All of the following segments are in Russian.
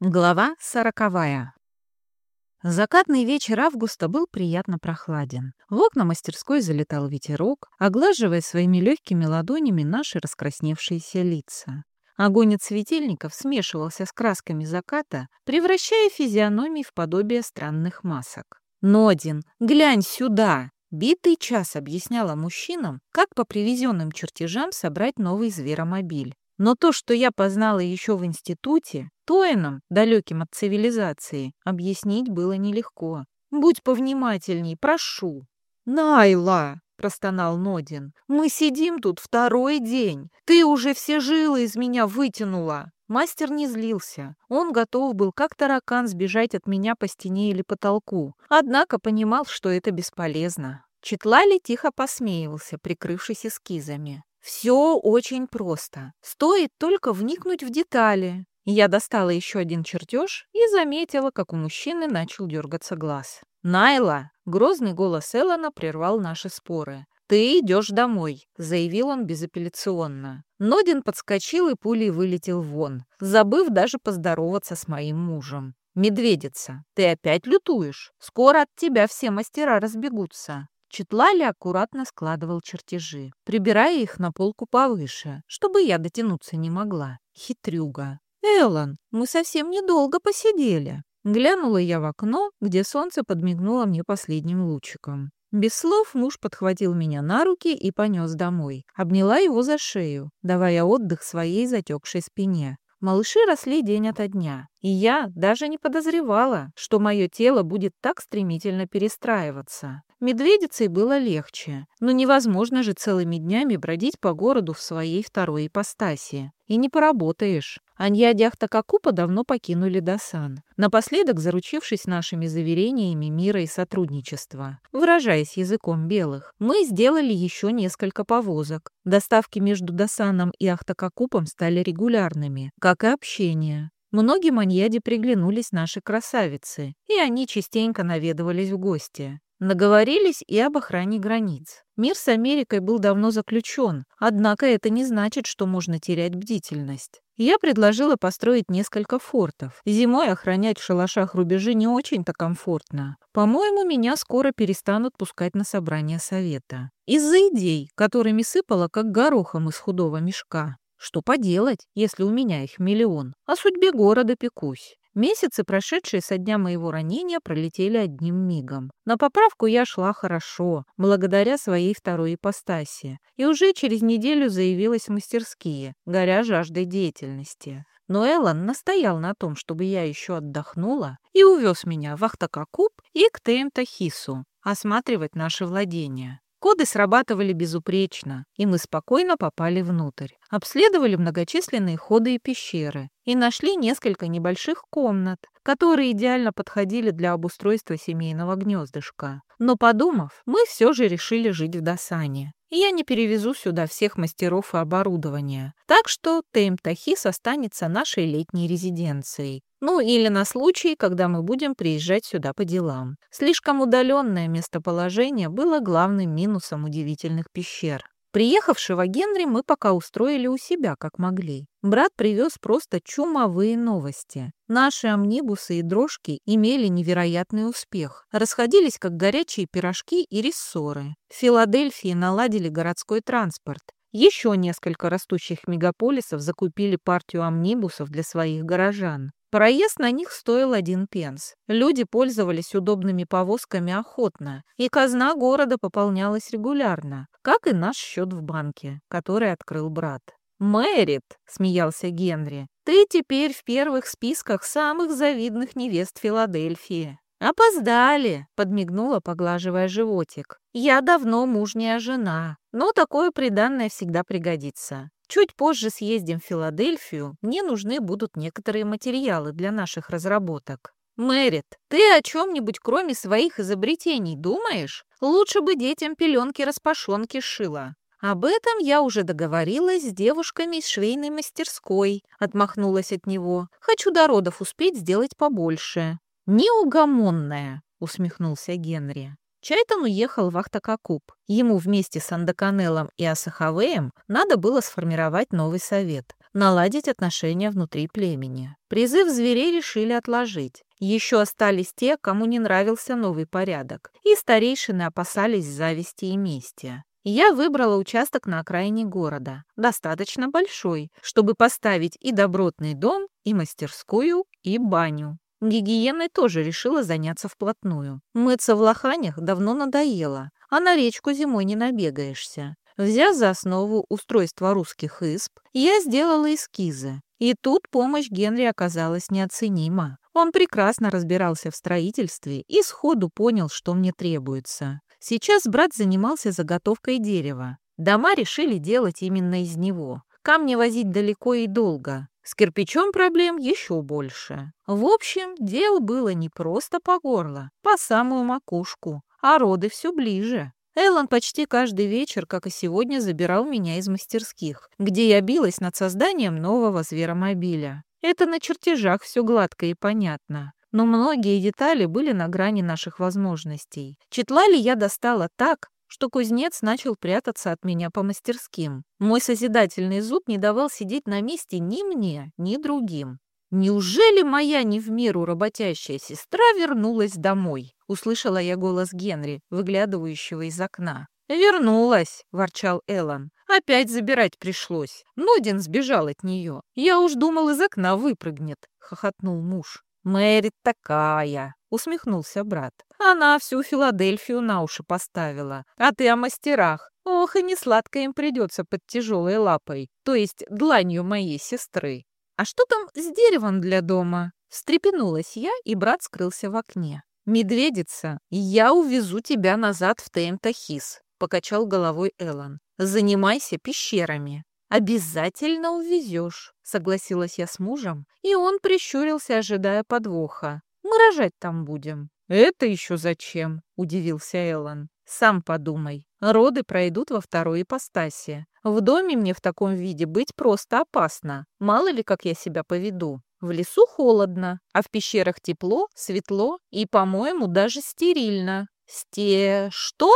Глава сороковая. Закатный вечер августа был приятно прохладен. В окна мастерской залетал ветерок, оглаживая своими легкими ладонями наши раскрасневшиеся лица. Огонь от светильников смешивался с красками заката, превращая физиономии в подобие странных масок. «Нодин, глянь сюда!» Битый час объясняла мужчинам, как по привезенным чертежам собрать новый зверомобиль. Но то, что я познала еще в институте, Тоином, далеким от цивилизации, объяснить было нелегко. Будь повнимательней, прошу. «Найла!» — простонал Нодин. «Мы сидим тут второй день. Ты уже все жилы из меня вытянула». Мастер не злился. Он готов был как таракан сбежать от меня по стене или потолку. Однако понимал, что это бесполезно. Четлали тихо посмеивался, прикрывшись эскизами. Все очень просто. Стоит только вникнуть в детали. Я достала еще один чертеж и заметила, как у мужчины начал дергаться глаз. «Найла!» — грозный голос Эллона прервал наши споры. «Ты идешь домой», — заявил он безапелляционно. Нодин подскочил и пулей вылетел вон, забыв даже поздороваться с моим мужем. «Медведица, ты опять лютуешь? Скоро от тебя все мастера разбегутся». Четлали аккуратно складывал чертежи, прибирая их на полку повыше, чтобы я дотянуться не могла. Хитрюга. «Эллен, мы совсем недолго посидели». Глянула я в окно, где солнце подмигнуло мне последним лучиком. Без слов муж подхватил меня на руки и понес домой. Обняла его за шею, давая отдых своей затекшей спине. Малыши росли день ото дня, и я даже не подозревала, что мое тело будет так стремительно перестраиваться. Медведицей было легче, но невозможно же целыми днями бродить по городу в своей второй ипостаси. И не поработаешь. Анья Дяхтакакупа давно покинули Дасан, напоследок заручившись нашими заверениями мира и сотрудничества. Выражаясь языком белых, мы сделали еще несколько повозок. Доставки между Дасаном и Ахтакакупом стали регулярными, как и общение. Многим Аньяде приглянулись наши красавицы, и они частенько наведывались в гости. Наговорились и об охране границ. Мир с Америкой был давно заключен, однако это не значит, что можно терять бдительность. Я предложила построить несколько фортов. Зимой охранять в шалашах рубежи не очень-то комфортно. По-моему, меня скоро перестанут пускать на собрание совета. Из-за идей, которыми сыпала как горохом из худого мешка. Что поделать, если у меня их миллион? О судьбе города пекусь. Месяцы, прошедшие со дня моего ранения, пролетели одним мигом. На поправку я шла хорошо, благодаря своей второй ипостаси, и уже через неделю заявилась в мастерские, горя жаждой деятельности. Но Эллен настоял на том, чтобы я еще отдохнула, и увез меня в Ахтакакуб и к Теймтахису осматривать наши владения. Коды срабатывали безупречно, и мы спокойно попали внутрь. Обследовали многочисленные ходы и пещеры и нашли несколько небольших комнат, которые идеально подходили для обустройства семейного гнездышка. Но подумав, мы все же решили жить в Досане. Я не перевезу сюда всех мастеров и оборудования. Так что Тейм-Тахис останется нашей летней резиденцией. Ну или на случай, когда мы будем приезжать сюда по делам. Слишком удаленное местоположение было главным минусом удивительных пещер. Приехавшего Генри мы пока устроили у себя, как могли. Брат привез просто чумовые новости. Наши амнибусы и дрожки имели невероятный успех. Расходились как горячие пирожки и рессоры. В Филадельфии наладили городской транспорт. Еще несколько растущих мегаполисов закупили партию амнибусов для своих горожан. Проезд на них стоил один пенс. Люди пользовались удобными повозками охотно, и казна города пополнялась регулярно, как и наш счет в банке, который открыл брат. «Мэрит», — смеялся Генри, — «ты теперь в первых списках самых завидных невест Филадельфии». «Опоздали», — подмигнула, поглаживая животик. «Я давно мужняя жена, но такое приданное всегда пригодится. Чуть позже съездим в Филадельфию, мне нужны будут некоторые материалы для наших разработок. Мэрит, ты о чем-нибудь кроме своих изобретений думаешь? Лучше бы детям пеленки-распашонки шила. Об этом я уже договорилась с девушками из швейной мастерской, отмахнулась от него. Хочу до родов успеть сделать побольше. Неугомонная, усмехнулся Генри. Чайтон уехал в Ахтакакуб. Ему вместе с Андаканелом и Асахавеем надо было сформировать новый совет. наладить отношения внутри племени. Призыв зверей решили отложить. Еще остались те, кому не нравился новый порядок, и старейшины опасались зависти и мести. Я выбрала участок на окраине города, достаточно большой, чтобы поставить и добротный дом, и мастерскую, и баню. Гигиеной тоже решила заняться вплотную. Мыться в лоханях давно надоело, а на речку зимой не набегаешься. Взяв за основу устройство русских исп, я сделала эскизы. И тут помощь Генри оказалась неоценима. Он прекрасно разбирался в строительстве и сходу понял, что мне требуется. Сейчас брат занимался заготовкой дерева. Дома решили делать именно из него. Камни возить далеко и долго. С кирпичом проблем еще больше. В общем, дело было не просто по горло, по самую макушку, а роды все ближе. Эллен почти каждый вечер, как и сегодня, забирал меня из мастерских, где я билась над созданием нового зверомобиля. Это на чертежах все гладко и понятно. Но многие детали были на грани наших возможностей. Четлали я достала так, что кузнец начал прятаться от меня по мастерским. Мой созидательный зуб не давал сидеть на месте ни мне, ни другим. «Неужели моя не в меру работящая сестра вернулась домой?» — услышала я голос Генри, выглядывающего из окна. «Вернулась», — ворчал Эллен. «Опять забирать пришлось. Нодин сбежал от нее. Я уж думал, из окна выпрыгнет», — хохотнул муж. «Мэри такая», — усмехнулся брат. «Она всю Филадельфию на уши поставила. А ты о мастерах. Ох, и не сладко им придется под тяжелой лапой, то есть дланью моей сестры. А что там с деревом для дома?» Встрепенулась я, и брат скрылся в окне. «Медведица, я увезу тебя назад в Теймтахис», — покачал головой Эллен. «Занимайся пещерами». «Обязательно увезешь», — согласилась я с мужем, и он прищурился, ожидая подвоха. «Мы рожать там будем». «Это еще зачем?» — удивился Эллен. «Сам подумай. Роды пройдут во второй ипостаси. В доме мне в таком виде быть просто опасно. Мало ли, как я себя поведу. В лесу холодно, а в пещерах тепло, светло и, по-моему, даже стерильно. Сте... что?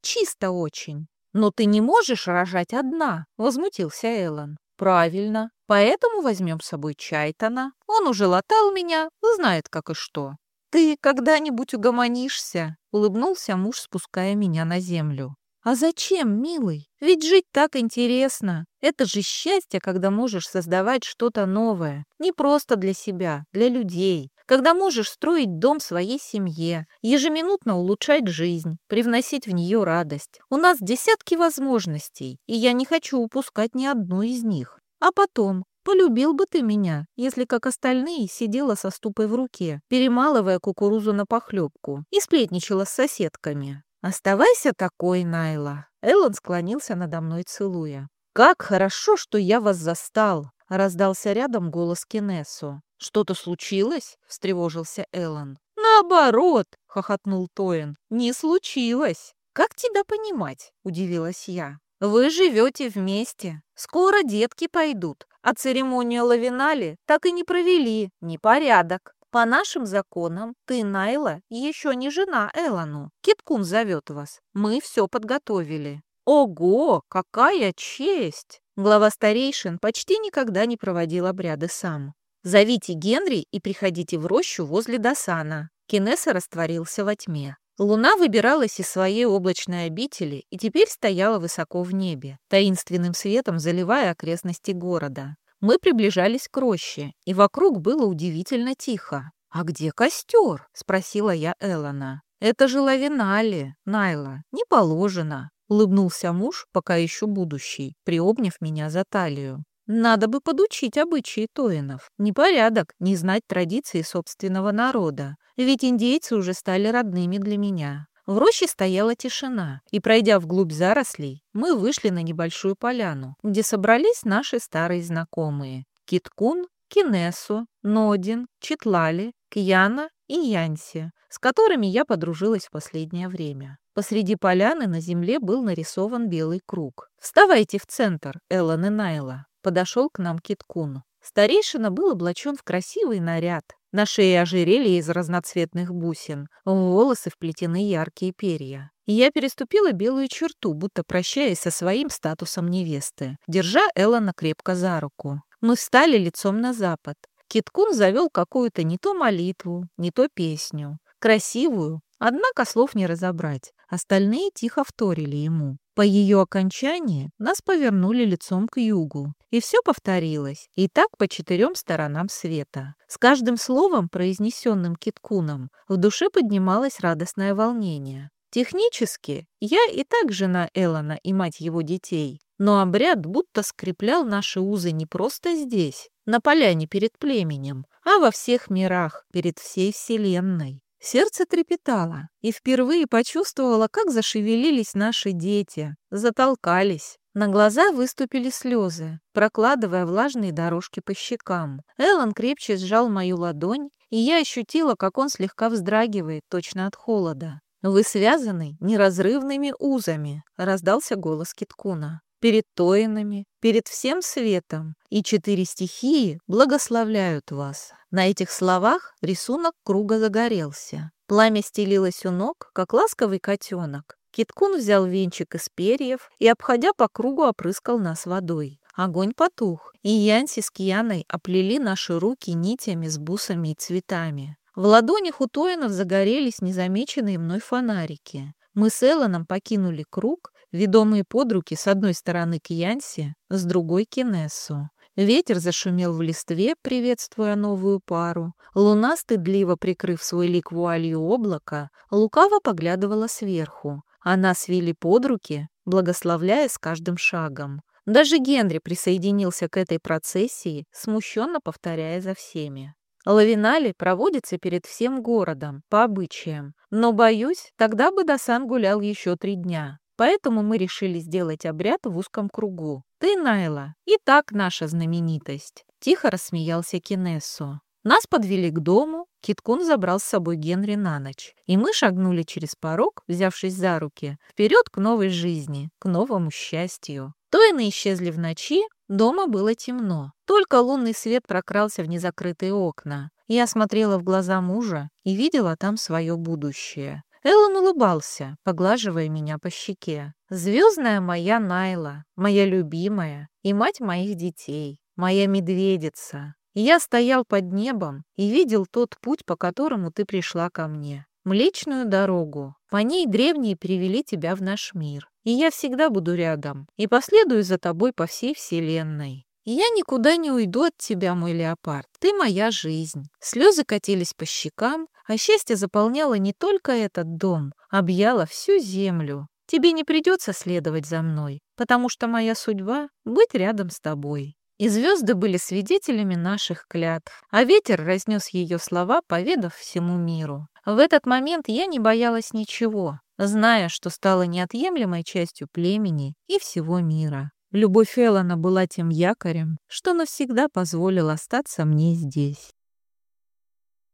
Чисто очень. «Но ты не можешь рожать одна», — возмутился Эллен. «Правильно. Поэтому возьмем с собой Чайтона. Он уже латал меня, знает как и что». «Ты когда-нибудь угомонишься?» — улыбнулся муж, спуская меня на землю. «А зачем, милый? Ведь жить так интересно. Это же счастье, когда можешь создавать что-то новое. Не просто для себя, для людей когда можешь строить дом своей семье, ежеминутно улучшать жизнь, привносить в нее радость. У нас десятки возможностей, и я не хочу упускать ни одну из них. А потом, Полюбил бы ты меня, если, как остальные, сидела со ступой в руке, перемалывая кукурузу на похлебку и сплетничала с соседками. Оставайся такой, Найла. Эллен склонился надо мной, целуя. Как хорошо, что я вас застал, раздался рядом голос Кинесу. «Что-то случилось?» — встревожился Эллен. «Наоборот!» — хохотнул Тоин. «Не случилось!» «Как тебя понимать?» — удивилась я. «Вы живете вместе. Скоро детки пойдут, а церемонию лавинали так и не провели. Непорядок. По нашим законам, ты, Найла, еще не жена Эллану. Киткун зовет вас. Мы все подготовили». «Ого, какая честь!» Глава старейшин почти никогда не проводил обряды сам. Зовите Генри и приходите в рощу возле Досана». Кинесса растворился во тьме. Луна выбиралась из своей облачной обители и теперь стояла высоко в небе, таинственным светом заливая окрестности города. Мы приближались к роще, и вокруг было удивительно тихо. «А где костер?» — спросила я Эллона. «Это же лавинали, Найла, не положено», — улыбнулся муж, пока еще будущий, приобняв меня за талию. Надо бы подучить обычаи тоинов. Непорядок не знать традиции собственного народа, ведь индейцы уже стали родными для меня. В роще стояла тишина, и, пройдя вглубь зарослей, мы вышли на небольшую поляну, где собрались наши старые знакомые. Киткун, Кинесу, Нодин, Читлали, Кьяна и Янси, с которыми я подружилась в последнее время. Посреди поляны на земле был нарисован белый круг. «Вставайте в центр, Эллен и Найла», подошел к нам Киткун. Старейшина был облачен в красивый наряд. На шее ожерелье из разноцветных бусин, в волосы вплетены яркие перья. Я переступила белую черту, будто прощаясь со своим статусом невесты, держа Эллона крепко за руку. Мы встали лицом на запад. Киткун завел какую-то не то молитву, не то песню. Красивую, однако слов не разобрать. Остальные тихо вторили ему. По ее окончании нас повернули лицом к югу, и все повторилось, и так по четырем сторонам света. С каждым словом, произнесенным Киткуном, в душе поднималось радостное волнение. Технически я и так жена Элона и мать его детей, но обряд будто скреплял наши узы не просто здесь, на поляне перед племенем, а во всех мирах, перед всей Вселенной. Сердце трепетало, и впервые почувствовала, как зашевелились наши дети, затолкались. На глаза выступили слезы, прокладывая влажные дорожки по щекам. Эллен крепче сжал мою ладонь, и я ощутила, как он слегка вздрагивает, точно от холода. «Вы связаны неразрывными узами», — раздался голос Киткуна перед Тоинами, перед всем светом, и четыре стихии благословляют вас. На этих словах рисунок круга загорелся. Пламя стелилось у ног, как ласковый котенок. Киткун взял венчик из перьев и, обходя по кругу, опрыскал нас водой. Огонь потух, и Янси с Кьяной оплели наши руки нитями с бусами и цветами. В ладонях у Тоинов загорелись незамеченные мной фонарики. Мы с Элланом покинули круг ведомые под руки с одной стороны к Янсе, с другой к Инессу. Ветер зашумел в листве, приветствуя новую пару. Луна, стыдливо прикрыв свой лик вуалью облака, лукаво поглядывала сверху. Она свели под руки, благословляя с каждым шагом. Даже Генри присоединился к этой процессии, смущенно повторяя за всеми. Лавинали проводится перед всем городом, по обычаям. Но, боюсь, тогда бы Дасан гулял еще три дня. Поэтому мы решили сделать обряд в узком кругу. Ты, Найла, и так наша знаменитость. Тихо рассмеялся Кинессо. Нас подвели к дому, Киткун забрал с собой Генри на ночь, и мы шагнули через порог, взявшись за руки, вперед к новой жизни, к новому счастью. Тойны исчезли в ночи, дома было темно. Только лунный свет прокрался в незакрытые окна. Я смотрела в глаза мужа и видела там свое будущее. Эллен улыбался, поглаживая меня по щеке. «Звездная моя Найла, моя любимая и мать моих детей, моя медведица. я стоял под небом и видел тот путь, по которому ты пришла ко мне. Млечную дорогу. По ней древние привели тебя в наш мир. И я всегда буду рядом и последую за тобой по всей вселенной. «Я никуда не уйду от тебя, мой леопард. Ты моя жизнь». Слезы катились по щекам, а счастье заполняло не только этот дом, объяло всю землю. Тебе не придется следовать за мной, потому что моя судьба — быть рядом с тобой. И звезды были свидетелями наших клятв, а ветер разнес ее слова, поведав всему миру. В этот момент я не боялась ничего, зная, что стала неотъемлемой частью племени и всего мира. Любовь Эллона была тем якорем, что навсегда позволил остаться мне здесь.